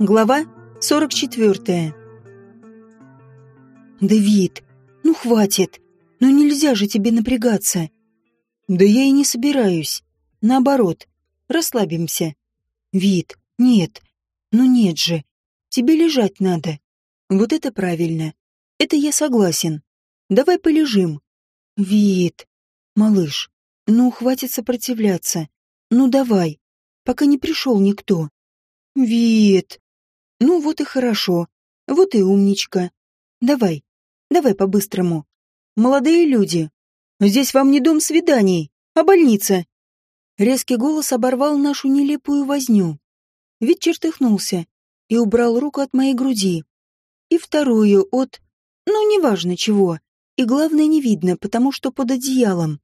Глава 44 «Дэвид, ну хватит! Ну нельзя же тебе напрягаться!» «Да я и не собираюсь. Наоборот, расслабимся». «Вид, нет. Ну нет же. Тебе лежать надо. Вот это правильно. Это я согласен. Давай полежим». «Вид, малыш, ну хватит сопротивляться. Ну давай, пока не пришел никто». «Вид, ну вот и хорошо. Вот и умничка. Давай, давай по-быстрому. Молодые люди, здесь вам не дом свиданий, а больница. Резкий голос оборвал нашу нелепую возню. Вид чертыхнулся и убрал руку от моей груди. И вторую от... Ну, неважно чего. И главное, не видно, потому что под одеялом.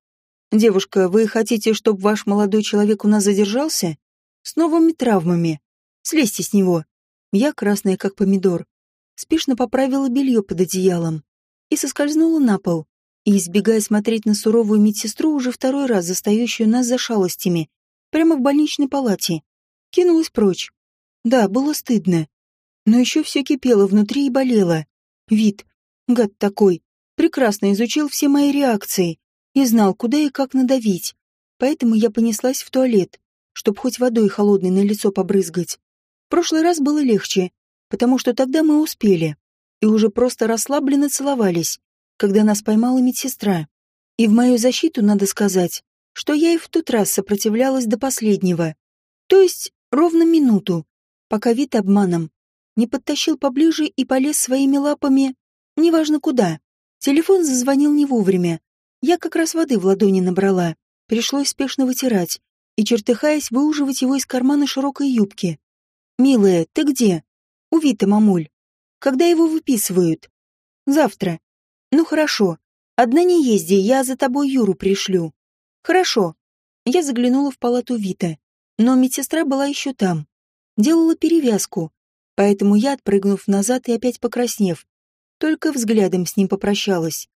«Девушка, вы хотите, чтобы ваш молодой человек у нас задержался? С новыми травмами. Слезьте с него. Я, красная как помидор, спешно поправила белье под одеялом и соскользнула на пол, и, избегая смотреть на суровую медсестру, уже второй раз застающую нас за шалостями, прямо в больничной палате, кинулась прочь. Да, было стыдно. Но еще все кипело внутри и болело. Вид, гад такой, прекрасно изучил все мои реакции и знал, куда и как надавить. Поэтому я понеслась в туалет, чтобы хоть водой холодной на лицо побрызгать прошлый раз было легче, потому что тогда мы успели и уже просто расслабленно целовались, когда нас поймала медсестра. И в мою защиту надо сказать, что я и в тот раз сопротивлялась до последнего. То есть ровно минуту, пока вид обманом не подтащил поближе и полез своими лапами, неважно куда. Телефон зазвонил не вовремя. Я как раз воды в ладони набрала, пришлось спешно вытирать и, чертыхаясь, выуживать его из кармана широкой юбки. «Милая, ты где?» «У Вита, мамуль. Когда его выписывают?» «Завтра». «Ну хорошо. Одна не езди, я за тобой Юру пришлю». «Хорошо». Я заглянула в палату Вита, но медсестра была еще там. Делала перевязку, поэтому я, отпрыгнув назад и опять покраснев, только взглядом с ним попрощалась.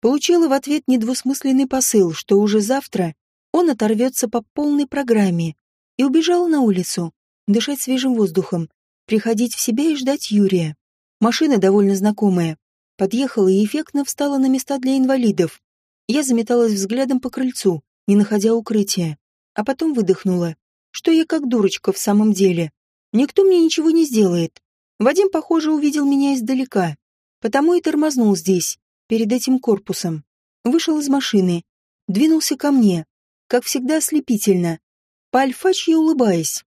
Получила в ответ недвусмысленный посыл, что уже завтра он оторвется по полной программе, и убежала на улицу дышать свежим воздухом, приходить в себя и ждать Юрия. Машина довольно знакомая. Подъехала и эффектно встала на места для инвалидов. Я заметалась взглядом по крыльцу, не находя укрытия. А потом выдохнула. Что я как дурочка в самом деле. Никто мне ничего не сделает. Вадим, похоже, увидел меня издалека. Потому и тормознул здесь, перед этим корпусом. Вышел из машины. Двинулся ко мне. Как всегда, ослепительно. По альфачьи улыбаясь.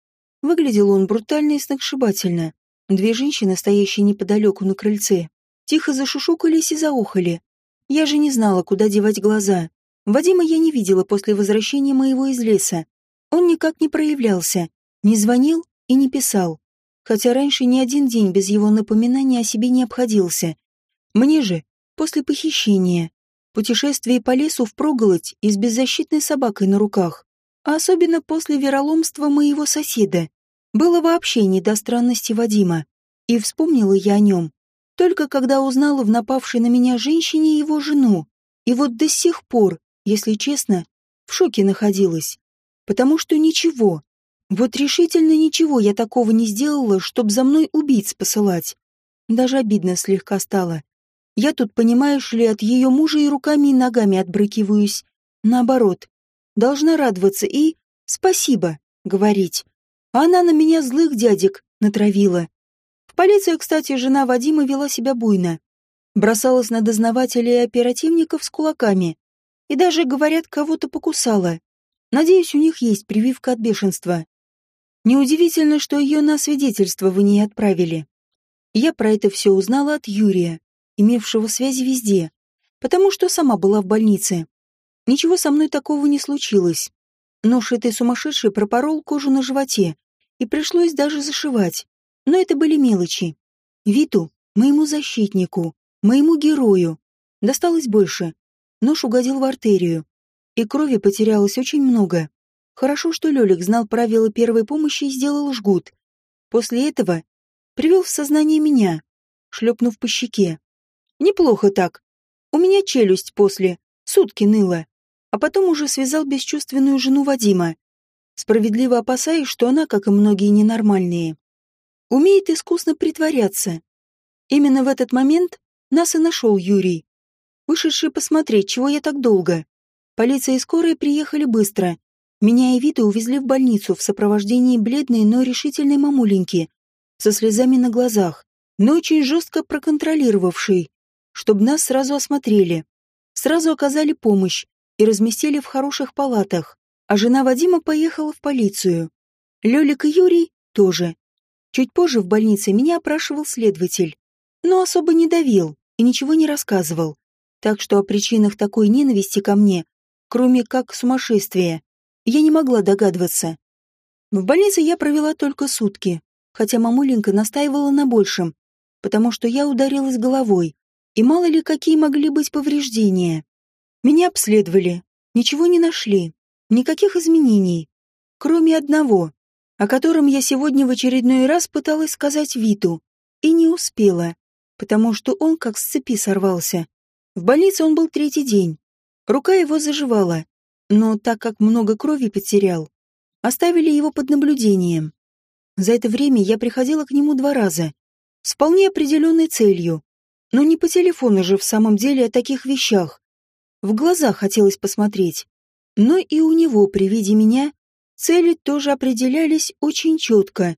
Выглядел он брутально и сногсшибательно. Две женщины, стоящие неподалеку на крыльце, тихо зашушукались и заохали. Я же не знала, куда девать глаза. Вадима я не видела после возвращения моего из леса. Он никак не проявлялся, не звонил и не писал. Хотя раньше ни один день без его напоминания о себе не обходился. Мне же, после похищения, путешествие по лесу впроголодь и с беззащитной собакой на руках, а особенно после вероломства моего соседа. Было вообще не до странности Вадима. И вспомнила я о нем, только когда узнала в напавшей на меня женщине его жену. И вот до сих пор, если честно, в шоке находилась. Потому что ничего, вот решительно ничего я такого не сделала, чтоб за мной убийц посылать. Даже обидно слегка стало. Я тут, понимаешь ли, от ее мужа и руками и ногами отбрыкиваюсь. Наоборот, должна радоваться и «спасибо» говорить. А она на меня злых дядек натравила. В полицию, кстати, жена Вадима вела себя буйно. Бросалась на дознавателей и оперативников с кулаками. И даже, говорят, кого-то покусала. Надеюсь, у них есть прививка от бешенства. Неудивительно, что ее на свидетельство вы не отправили. Я про это все узнала от Юрия, имевшего связи везде, потому что сама была в больнице. Ничего со мной такого не случилось. Нож этой сумасшедшей пропорол кожу на животе, и пришлось даже зашивать. Но это были мелочи. Виту, моему защитнику, моему герою, досталось больше. Нож угодил в артерию, и крови потерялось очень много. Хорошо, что Лёлик знал правила первой помощи и сделал жгут. После этого привел в сознание меня, шлепнув по щеке. Неплохо так. У меня челюсть после, сутки ныла а потом уже связал бесчувственную жену Вадима. справедливо опасаясь, что она, как и многие ненормальные, умеет искусно притворяться. Именно в этот момент нас и нашел Юрий, вышедший посмотреть, чего я так долго. Полиция и скорая приехали быстро. Меня и Виту увезли в больницу в сопровождении бледной, но решительной мамуленьки, со слезами на глазах, но очень жестко проконтролировавшей, чтобы нас сразу осмотрели. Сразу оказали помощь и разместили в хороших палатах, а жена Вадима поехала в полицию. Лёлик и Юрий тоже. Чуть позже в больнице меня опрашивал следователь, но особо не давил и ничего не рассказывал. Так что о причинах такой ненависти ко мне, кроме как сумасшествия, я не могла догадываться. В больнице я провела только сутки, хотя мамуленька настаивала на большем, потому что я ударилась головой, и мало ли какие могли быть повреждения. Меня обследовали, ничего не нашли, никаких изменений, кроме одного, о котором я сегодня в очередной раз пыталась сказать Виту, и не успела, потому что он как с цепи сорвался. В больнице он был третий день. Рука его заживала, но так как много крови потерял, оставили его под наблюдением. За это время я приходила к нему два раза, с вполне определенной целью, но не по телефону же в самом деле о таких вещах. В глаза хотелось посмотреть. Но и у него при виде меня цели тоже определялись очень четко,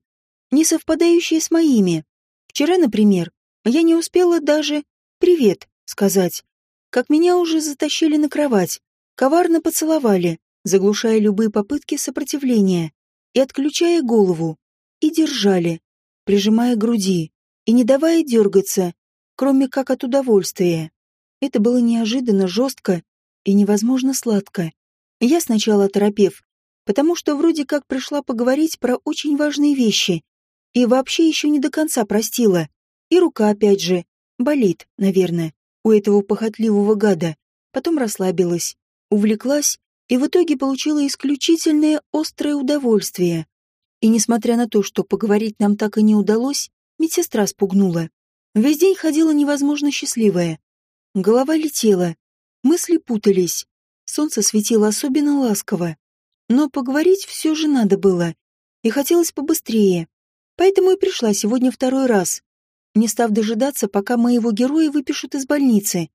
не совпадающие с моими. Вчера, например, я не успела даже «привет» сказать, как меня уже затащили на кровать, коварно поцеловали, заглушая любые попытки сопротивления и отключая голову, и держали, прижимая груди и не давая дергаться, кроме как от удовольствия. Это было неожиданно жестко и невозможно сладко. Я сначала торопев, потому что вроде как пришла поговорить про очень важные вещи и вообще еще не до конца простила. И рука опять же болит, наверное, у этого похотливого гада. Потом расслабилась, увлеклась и в итоге получила исключительное острое удовольствие. И несмотря на то, что поговорить нам так и не удалось, медсестра спугнула. Весь день ходила невозможно счастливая. Голова летела, мысли путались, солнце светило особенно ласково. Но поговорить все же надо было, и хотелось побыстрее. Поэтому и пришла сегодня второй раз, не став дожидаться, пока моего героя выпишут из больницы.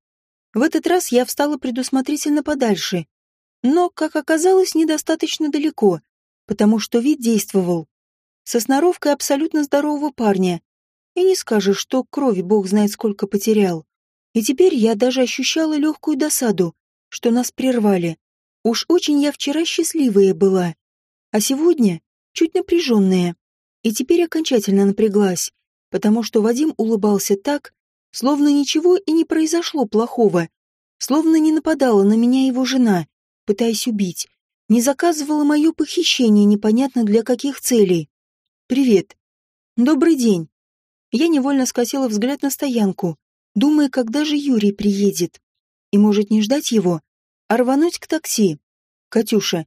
В этот раз я встала предусмотрительно подальше, но, как оказалось, недостаточно далеко, потому что вид действовал. Со сноровкой абсолютно здорового парня, и не скажешь, что крови бог знает сколько потерял. И теперь я даже ощущала легкую досаду, что нас прервали. Уж очень я вчера счастливая была, а сегодня чуть напряженная. И теперь окончательно напряглась, потому что Вадим улыбался так, словно ничего и не произошло плохого, словно не нападала на меня его жена, пытаясь убить, не заказывала мое похищение непонятно для каких целей. «Привет. Добрый день. Я невольно скосила взгляд на стоянку, думая, когда же Юрий приедет. И может не ждать его, а рвануть к такси. Катюша,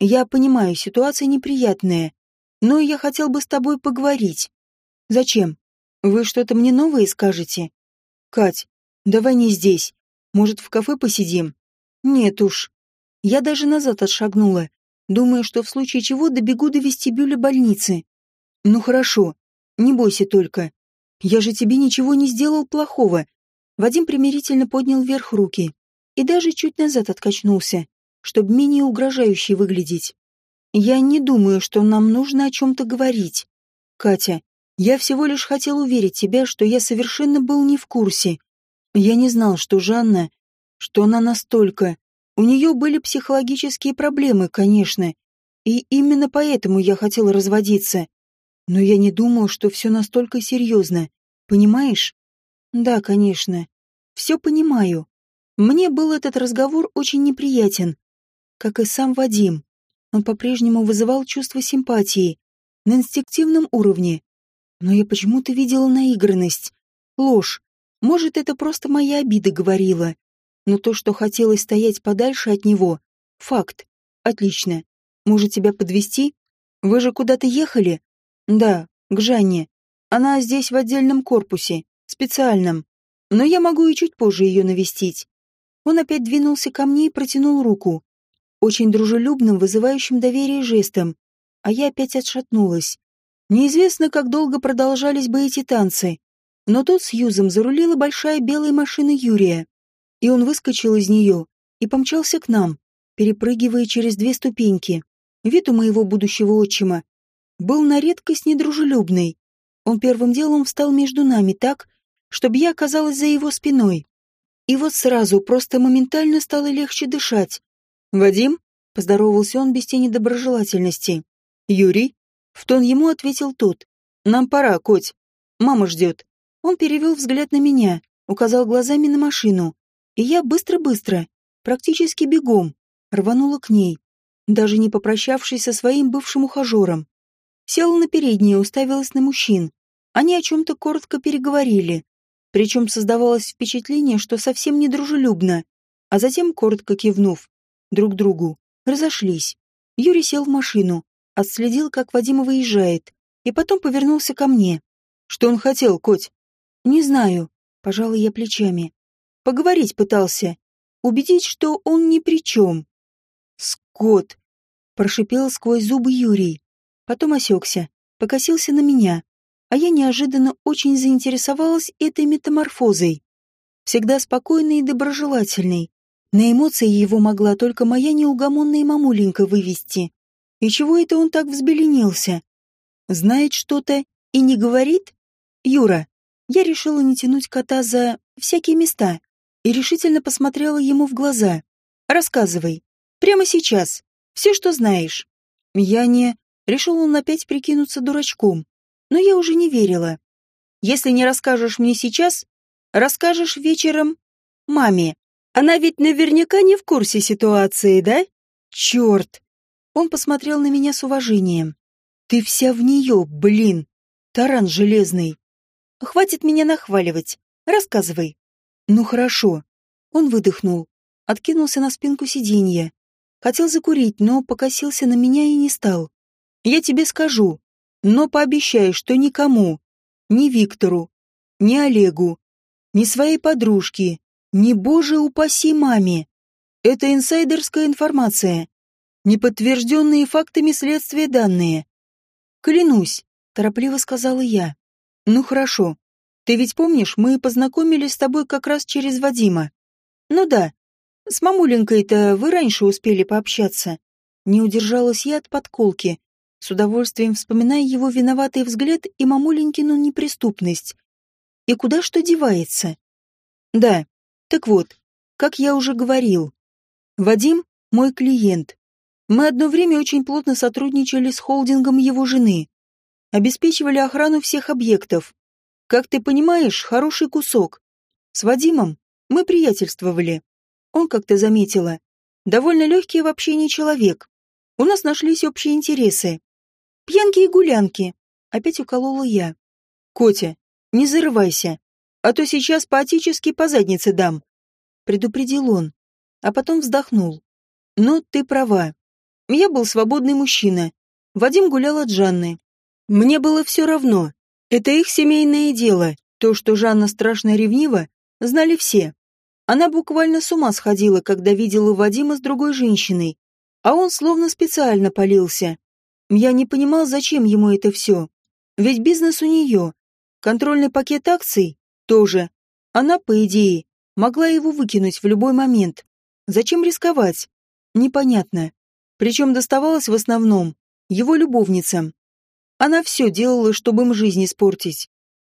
я понимаю, ситуация неприятная, но я хотел бы с тобой поговорить. Зачем? Вы что-то мне новое скажете? Кать, давай не здесь. Может, в кафе посидим? Нет уж. Я даже назад отшагнула, думая, что в случае чего добегу до вестибюля больницы. Ну хорошо, не бойся только. Я же тебе ничего не сделал плохого. Вадим примирительно поднял вверх руки и даже чуть назад откачнулся, чтобы менее угрожающе выглядеть. Я не думаю, что нам нужно о чем-то говорить. Катя, я всего лишь хотел уверить тебя, что я совершенно был не в курсе. Я не знал, что Жанна, что она настолько... У нее были психологические проблемы, конечно, и именно поэтому я хотел разводиться. Но я не думал, что все настолько серьезно. Понимаешь? Да, конечно. Все понимаю. Мне был этот разговор очень неприятен. Как и сам Вадим. Он по-прежнему вызывал чувство симпатии. На инстинктивном уровне. Но я почему-то видела наигранность. Ложь. Может, это просто моя обида говорила. Но то, что хотелось стоять подальше от него — факт. Отлично. Может, тебя подвести? Вы же куда-то ехали? Да, к Жанне. Она здесь в отдельном корпусе, специальном. Но я могу и чуть позже ее навестить. Он опять двинулся ко мне и протянул руку. Очень дружелюбным, вызывающим доверие жестом. а я опять отшатнулась. Неизвестно, как долго продолжались бы эти танцы, но тут с Юзом зарулила большая белая машина Юрия, и он выскочил из нее и помчался к нам, перепрыгивая через две ступеньки. Вид у моего будущего отчима был на редкость недружелюбный. Он первым делом встал между нами так, чтобы я оказалась за его спиной. И вот сразу, просто моментально стало легче дышать. «Вадим?» — поздоровался он без тени доброжелательности. «Юрий?» — в тон ему ответил тот. «Нам пора, коть. Мама ждет». Он перевел взгляд на меня, указал глазами на машину. И я быстро-быстро, практически бегом, рванула к ней, даже не попрощавшись со своим бывшим ухажером. Села на переднее, уставилась на мужчин. Они о чем-то коротко переговорили. Причем создавалось впечатление, что совсем не дружелюбно. А затем, коротко кивнув друг другу, разошлись. Юрий сел в машину, отследил, как Вадим выезжает, и потом повернулся ко мне. «Что он хотел, Коть?» «Не знаю», — пожала я плечами. «Поговорить пытался. Убедить, что он ни при чем». «Скот!» — прошипел сквозь зубы Юрий. Потом осекся, покосился на меня, а я неожиданно очень заинтересовалась этой метаморфозой. Всегда спокойный и доброжелательный. На эмоции его могла только моя неугомонная мамуленька вывести. И чего это он так взбеленился? Знает что-то и не говорит? Юра, я решила не тянуть кота за всякие места и решительно посмотрела ему в глаза. «Рассказывай. Прямо сейчас. Все, что знаешь». Я не... Решил он опять прикинуться дурачком. Но я уже не верила. «Если не расскажешь мне сейчас, расскажешь вечером маме. Она ведь наверняка не в курсе ситуации, да? Черт!» Он посмотрел на меня с уважением. «Ты вся в нее, блин! Таран железный!» Хватит меня нахваливать. Рассказывай. Ну хорошо. Он выдохнул, откинулся на спинку сиденья. Хотел закурить, но покосился на меня и не стал. Я тебе скажу, но пообещай, что никому, ни Виктору, ни Олегу, ни своей подружке, ни, боже упаси, маме. Это инсайдерская информация, не подтвержденные фактами следствия данные. Клянусь, торопливо сказала я. Ну хорошо. Ты ведь помнишь, мы познакомились с тобой как раз через Вадима. Ну да. С мамуленькой-то вы раньше успели пообщаться. Не удержалась я от подколки, с удовольствием вспоминая его виноватый взгляд и мамуленькину неприступность. И куда что девается? Да. Так вот, как я уже говорил, Вадим — мой клиент. Мы одно время очень плотно сотрудничали с холдингом его жены обеспечивали охрану всех объектов. Как ты понимаешь, хороший кусок. С Вадимом мы приятельствовали. Он, как ты заметила, довольно легкий в общении человек. У нас нашлись общие интересы. Пьянки и гулянки. Опять уколола я. Котя, не зарывайся, а то сейчас поотически по заднице дам. Предупредил он, а потом вздохнул. Ну, ты права. Я был свободный мужчина. Вадим гулял от Жанны. Мне было все равно. Это их семейное дело. То, что Жанна страшно ревнива, знали все. Она буквально с ума сходила, когда видела Вадима с другой женщиной. А он словно специально полился. Я не понимал, зачем ему это все. Ведь бизнес у нее. Контрольный пакет акций тоже. Она, по идее, могла его выкинуть в любой момент. Зачем рисковать? Непонятно. Причем доставалось в основном его любовницам. Она все делала, чтобы им жизнь испортить.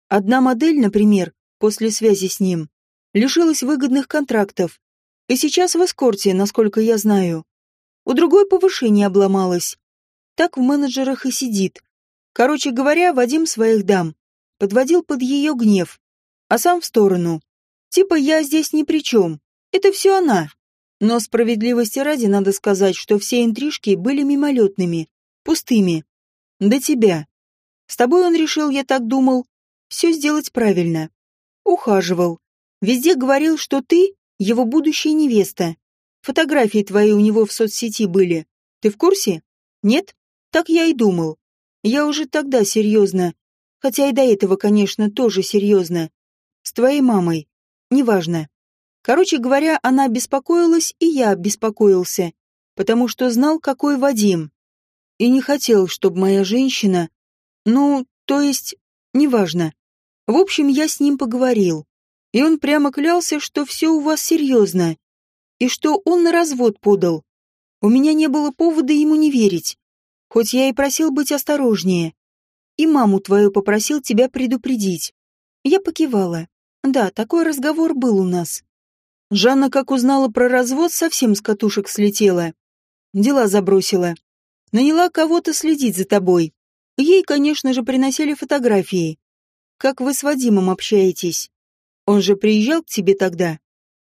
Одна модель, например, после связи с ним, лишилась выгодных контрактов. И сейчас в эскорте, насколько я знаю. У другой повышение обломалось. Так в менеджерах и сидит. Короче говоря, Вадим своих дам подводил под ее гнев, а сам в сторону. Типа я здесь ни при чем. Это все она. Но справедливости ради надо сказать, что все интрижки были мимолетными, пустыми. До тебя. С тобой он решил, я так думал, все сделать правильно. Ухаживал. Везде говорил, что ты его будущая невеста. Фотографии твои у него в соцсети были. Ты в курсе? Нет? Так я и думал. Я уже тогда серьезно. Хотя и до этого, конечно, тоже серьезно. С твоей мамой. Неважно. Короче говоря, она беспокоилась, и я беспокоился. Потому что знал, какой Вадим. и не хотел, чтобы моя женщина... Ну, то есть, неважно. В общем, я с ним поговорил. И он прямо клялся, что все у вас серьезно. И что он на развод подал. У меня не было повода ему не верить. Хоть я и просил быть осторожнее. И маму твою попросил тебя предупредить. Я покивала. Да, такой разговор был у нас. Жанна, как узнала про развод, совсем с катушек слетела. Дела забросила. Наняла кого-то следить за тобой. Ей, конечно же, приносили фотографии. Как вы с Вадимом общаетесь? Он же приезжал к тебе тогда?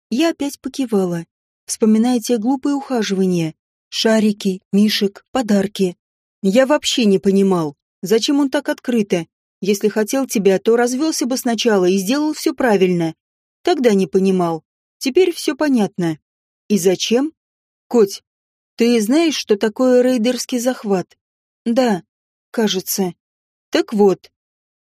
Я опять покивала, вспоминая те глупые ухаживания. Шарики, мишек, подарки. Я вообще не понимал, зачем он так открыто. Если хотел тебя, то развелся бы сначала и сделал все правильно. Тогда не понимал. Теперь все понятно. И зачем? Коть, ты знаешь, что такое рейдерский захват? Да, кажется. Так вот,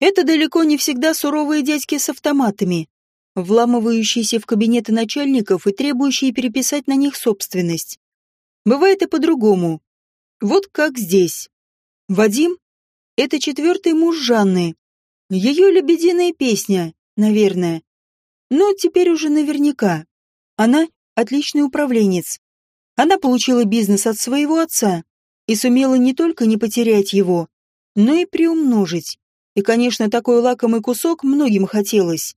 это далеко не всегда суровые дядьки с автоматами, вламывающиеся в кабинеты начальников и требующие переписать на них собственность. Бывает и по-другому. Вот как здесь. Вадим — это четвертый муж Жанны. Ее лебединая песня, наверное. Но теперь уже наверняка. Она — отличный управленец. Она получила бизнес от своего отца и сумела не только не потерять его, но и приумножить. И, конечно, такой лакомый кусок многим хотелось.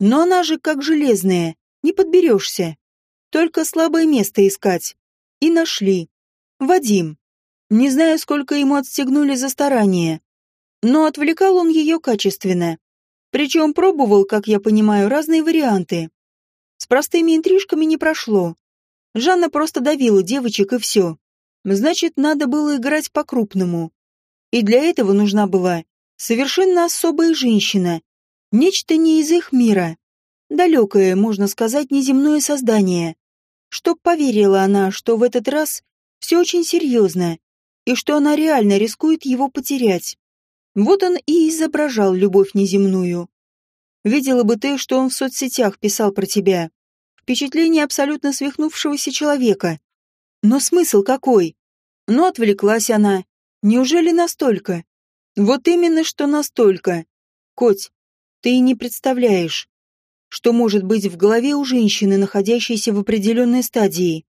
Но она же как железная, не подберешься. Только слабое место искать. И нашли. Вадим. Не знаю, сколько ему отстегнули за старание. Но отвлекал он ее качественно. Причем пробовал, как я понимаю, разные варианты. С простыми интрижками не прошло. Жанна просто давила девочек и все. Значит, надо было играть по-крупному. И для этого нужна была совершенно особая женщина. Нечто не из их мира. Далекое, можно сказать, неземное создание чтоб поверила она, что в этот раз все очень серьезно, и что она реально рискует его потерять. Вот он и изображал любовь неземную. Видела бы ты, что он в соцсетях писал про тебя. Впечатление абсолютно свихнувшегося человека. Но смысл какой? Ну, отвлеклась она. Неужели настолько? Вот именно что настолько. Коть, ты и не представляешь, что может быть в голове у женщины, находящейся в определенной стадии.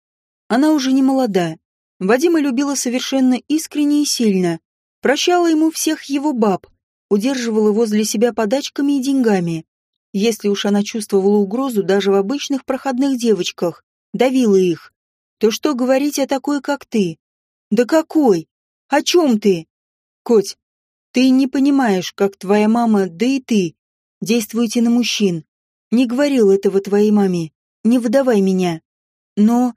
Она уже не молода. Вадима любила совершенно искренне и сильно. Прощала ему всех его баб, удерживала возле себя подачками и деньгами. Если уж она чувствовала угрозу даже в обычных проходных девочках, давила их, то что говорить о такой, как ты? Да какой? О чем ты? Коть, ты не понимаешь, как твоя мама, да и ты, действуете на мужчин. Не говорил этого твоей маме. Не выдавай меня. Но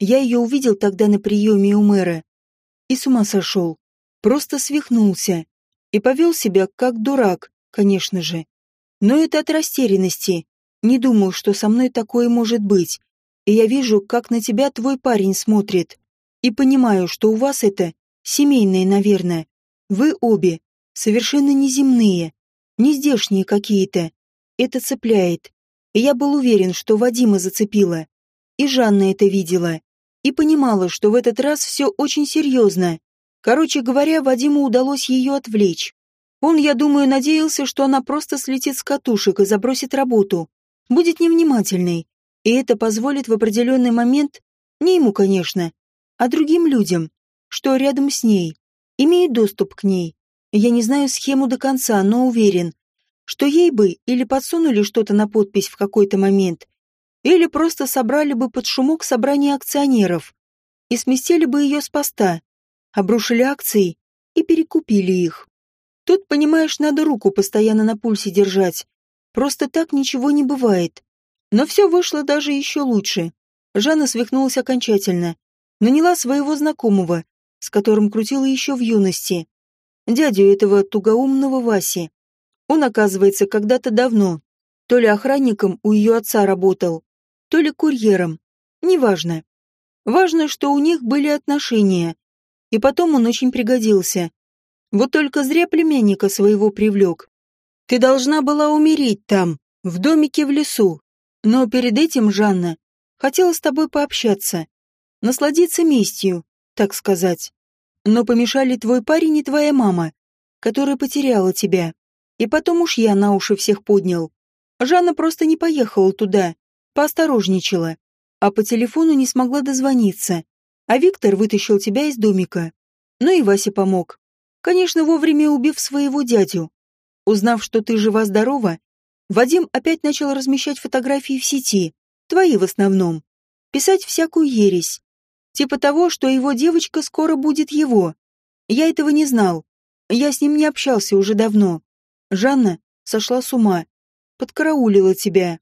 я ее увидел тогда на приеме у мэра. И с ума сошел. Просто свихнулся. И повел себя как дурак, конечно же. Но это от растерянности. Не думал, что со мной такое может быть. И я вижу, как на тебя твой парень смотрит. И понимаю, что у вас это семейное, наверное. Вы обе совершенно неземные, не какие-то. Это цепляет. И я был уверен, что Вадима зацепила. И Жанна это видела. И понимала, что в этот раз все очень серьезно. Короче говоря, Вадиму удалось ее отвлечь. Он, я думаю, надеялся, что она просто слетит с катушек и забросит работу. Будет невнимательной. И это позволит в определенный момент, не ему, конечно, а другим людям, что рядом с ней, имеют доступ к ней. Я не знаю схему до конца, но уверен, что ей бы или подсунули что-то на подпись в какой-то момент, или просто собрали бы под шумок собрание акционеров и сместили бы ее с поста, обрушили акции и перекупили их. Тут, понимаешь, надо руку постоянно на пульсе держать. Просто так ничего не бывает. Но все вышло даже еще лучше. Жанна свихнулась окончательно. Наняла своего знакомого, с которым крутила еще в юности. Дядю этого тугоумного Васи. Он, оказывается, когда-то давно то ли охранником у ее отца работал, то ли курьером. Неважно. Важно, что у них были отношения. И потом он очень пригодился. Вот только зря племянника своего привлек. Ты должна была умереть там, в домике в лесу. Но перед этим, Жанна, хотела с тобой пообщаться. Насладиться местью, так сказать. Но помешали твой парень и твоя мама, которая потеряла тебя. И потом уж я на уши всех поднял. Жанна просто не поехала туда, поосторожничала, а по телефону не смогла дозвониться. А Виктор вытащил тебя из домика. Ну и Вася помог. Конечно, вовремя убив своего дядю. Узнав, что ты жива-здорова, Вадим опять начал размещать фотографии в сети, твои в основном. Писать всякую ересь. Типа того, что его девочка скоро будет его. Я этого не знал. Я с ним не общался уже давно. Жанна сошла с ума. Подкараулила тебя.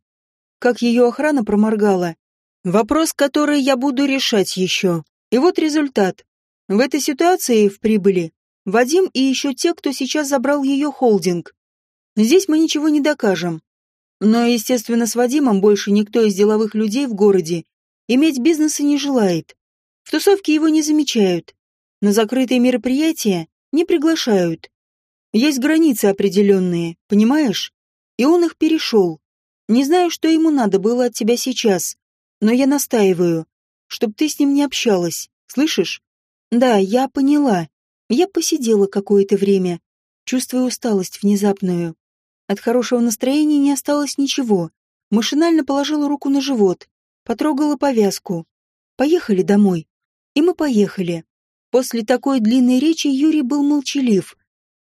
Как ее охрана проморгала. Вопрос, который я буду решать еще. И вот результат. В этой ситуации в прибыли Вадим и еще те, кто сейчас забрал ее холдинг. Здесь мы ничего не докажем. Но, естественно, с Вадимом больше никто из деловых людей в городе иметь бизнеса не желает. В тусовке его не замечают. На закрытые мероприятия не приглашают. Есть границы определенные, понимаешь? И он их перешел. Не знаю, что ему надо было от тебя сейчас, но я настаиваю, чтоб ты с ним не общалась, слышишь? Да, я поняла. Я посидела какое-то время, чувствуя усталость внезапную. От хорошего настроения не осталось ничего. Машинально положила руку на живот, потрогала повязку. Поехали домой. И мы поехали. После такой длинной речи Юрий был молчалив.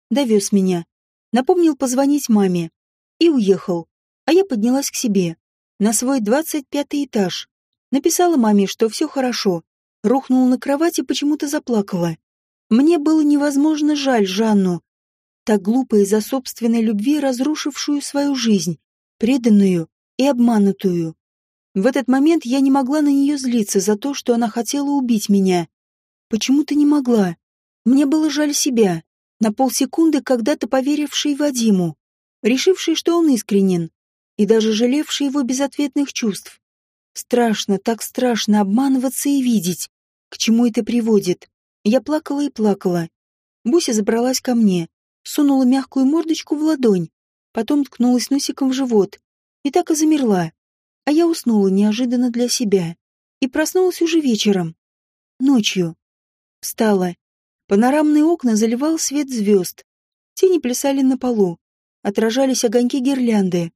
Довез меня. Напомнил позвонить маме. И уехал. А я поднялась к себе. На свой двадцать пятый этаж. Написала маме, что все хорошо. Рухнула на кровать и почему-то заплакала. Мне было невозможно жаль Жанну, так глупо из-за собственной любви разрушившую свою жизнь, преданную и обманутую. В этот момент я не могла на нее злиться за то, что она хотела убить меня. Почему-то не могла. Мне было жаль себя, на полсекунды когда-то поверившей Вадиму, решившей, что он искренен, и даже жалевшей его безответных чувств. Страшно, так страшно обманываться и видеть, к чему это приводит. Я плакала и плакала. Буся забралась ко мне, сунула мягкую мордочку в ладонь, потом ткнулась носиком в живот и так и замерла. А я уснула неожиданно для себя и проснулась уже вечером. Ночью. Встала. Панорамные окна заливал свет звезд. Тени плясали на полу. Отражались огоньки гирлянды.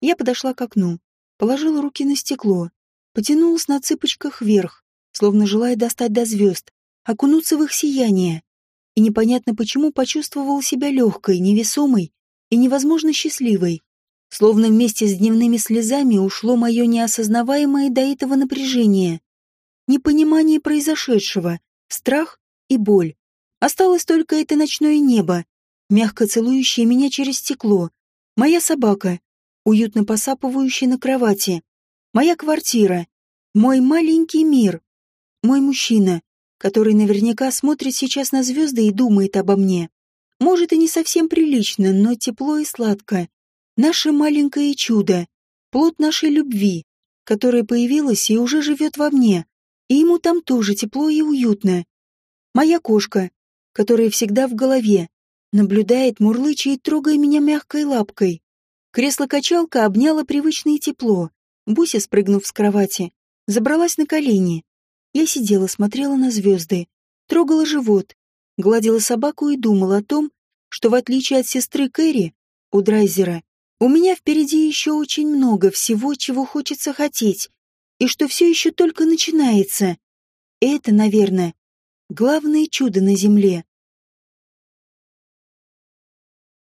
Я подошла к окну, положила руки на стекло, потянулась на цыпочках вверх, словно желая достать до звезд, окунуться в их сияние. И непонятно почему почувствовал себя легкой, невесомой и невозможно счастливой. Словно вместе с дневными слезами ушло мое неосознаваемое до этого напряжение. Непонимание произошедшего, страх и боль. Осталось только это ночное небо, мягко целующее меня через стекло. Моя собака, уютно посапывающая на кровати. Моя квартира. Мой маленький мир. Мой мужчина, который наверняка смотрит сейчас на звезды и думает обо мне. Может, и не совсем прилично, но тепло и сладко. Наше маленькое чудо, плод нашей любви, которое появилось и уже живет во мне, и ему там тоже тепло и уютно. Моя кошка, которая всегда в голове, наблюдает, мурлыча трогая меня мягкой лапкой. Кресло-качалка обняло привычное тепло. Буся, спрыгнув с кровати, забралась на колени. Я сидела, смотрела на звезды, трогала живот, гладила собаку и думала о том, что в отличие от сестры Кэрри, у Драйзера, у меня впереди еще очень много всего, чего хочется хотеть, и что все еще только начинается. Это, наверное, главное чудо на Земле.